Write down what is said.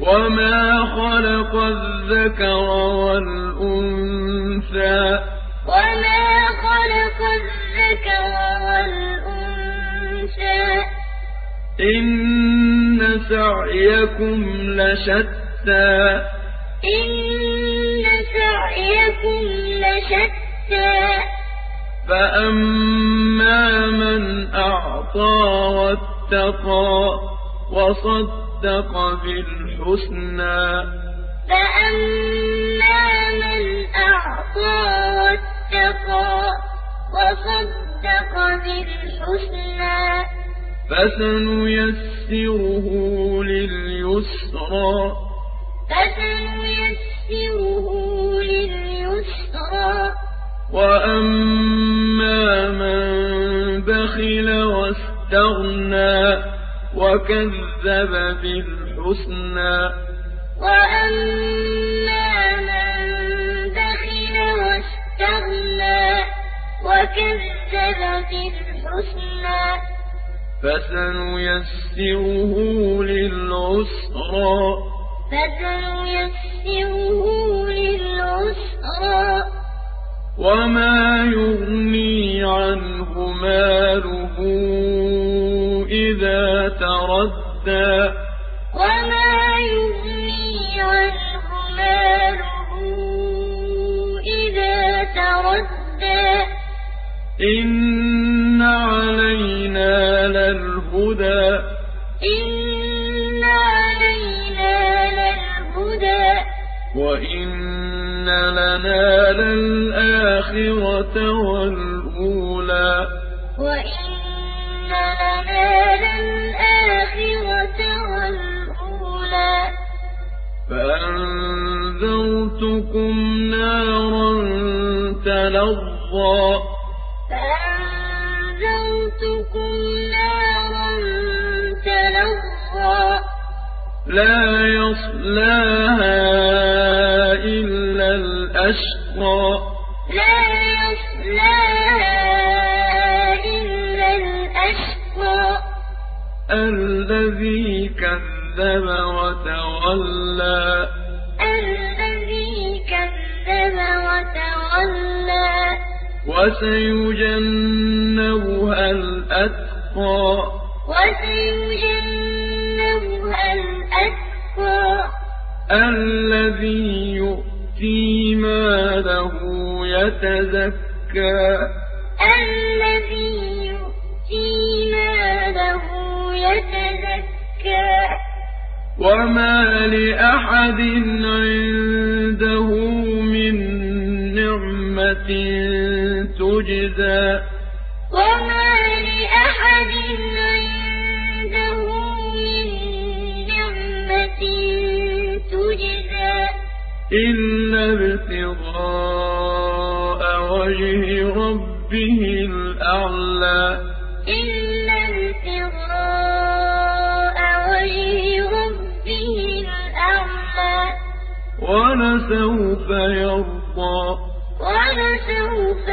وما خلق الذكر والأنثى وما خلق الذكر والأنثى إن سعيكم لشتى إن سعيكم لشتى فأما من أعطى واتقى وصدق وصدق بالحسنى. فأما من أعطى واتقى وصدق بالحسنى. فسنيسره لليسرى. فسنيسره لليسرى. وأما من بخل واستغنى. وكذب بالحسنى وأما من بخل واستغنى وكذب بالحسنى فسنيسره للعسرى. فسنيسره للعسرى. وما يغني عنه ماله إذا تردى. وما يغني عنه ماله إذا تردى. إن علينا للهدى. إن علينا للهدى. وإن لنا للآخرة والأولى. وإن فأنذرتكم نارا تلظى فأنذرتكم نارا تلظى لا يصلاها إلا الأشقى لا الذي كذب وتولى. الذي كذب وتولى. وسيجنبها الأتقى. وسيجنبها الأتقى. الذي يؤتي ماله يتزكى. وما لأحد عنده من نعمة تجزى وما لأحد عنده من نعمة تجزى إلا ابتغاء وجه ربه الأعلى إلا ولسوف يرضى ولسوف